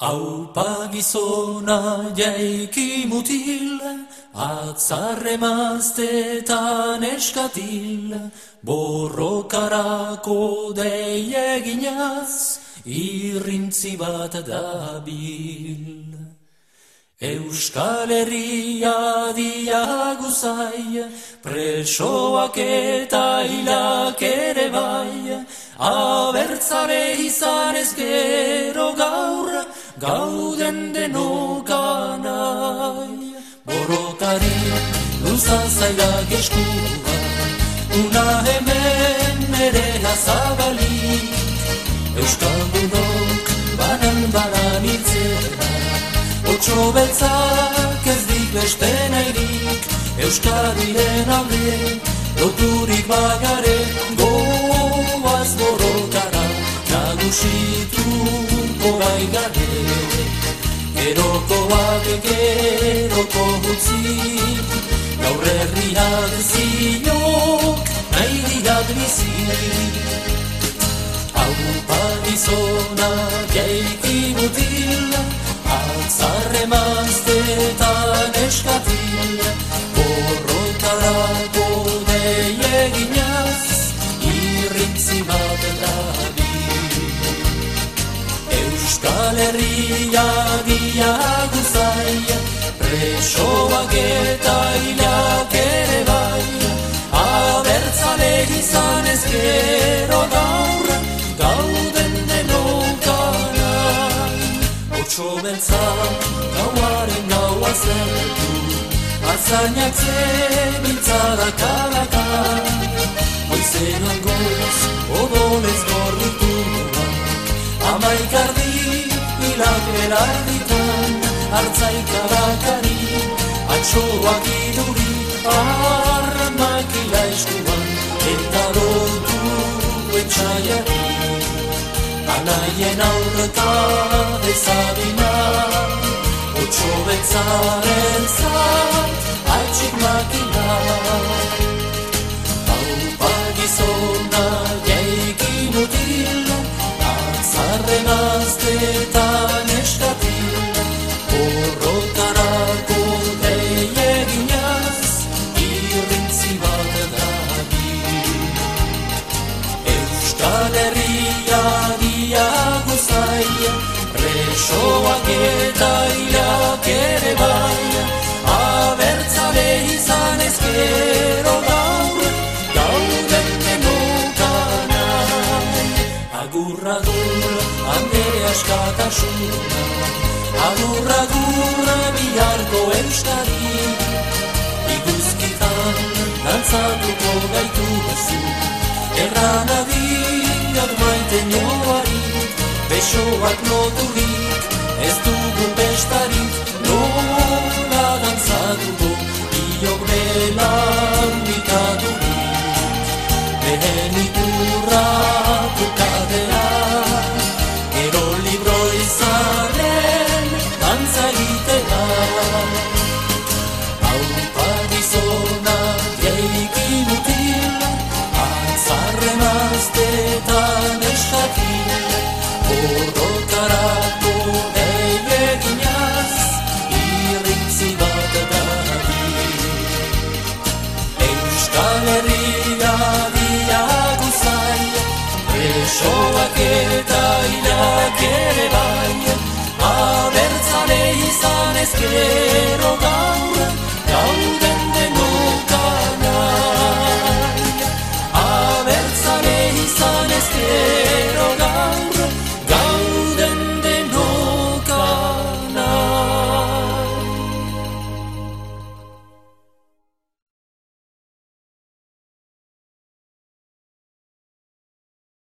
Aupa gizona jaiki mutil, atzarre maztetan eskatil, borrokarako deieginaz, irrintzi bat dabil. Euskal Herria diaguzai, presoak eta hilak ere bai, abertzale izan ez gero gaur, gauden denokanai. Borokari luza zailak eskua, una hemen ere lazabalik, Euskaldunok banan banan itzera, otxo beltzak ez dik beste nahirik, Euskadiren alde, loturik bagare, goaz borokara, nagusitu gai gare. Geroko bat geroko gutzi, gaur herriak zinok, nahi diat bizi. Aupa gizona jaiki mutil, presoak eta hilak ere bai, abertzale izan ez gero gaur, gauden denokanai. Otso beltza gauaren gaua zertu, arzainak zebiltzara kalaka, Hoizenan goz, odolez gorrituak, Amaikardi hilak belarditan, hartzaika bakari, atxoak iduri, armak hila eskuan, eta lotu etxaiari. Anaien aurreta ezabina, otxo betzaren zat, atxik makina. Aupa gizona jaiki mutil, atzarren aztetan presoak eta hilak ere bai, abertzale izan ez gero gaur, gauden denokanai. Agur, agur, ande askatasuna, agur, agur, biharko euskari, iguzkitan dantzatuko gaitu zu, erran adiak maite nioari, besoak loturik, ez dugu bestarik, eta hilak ere bai, abertzale izan ezkero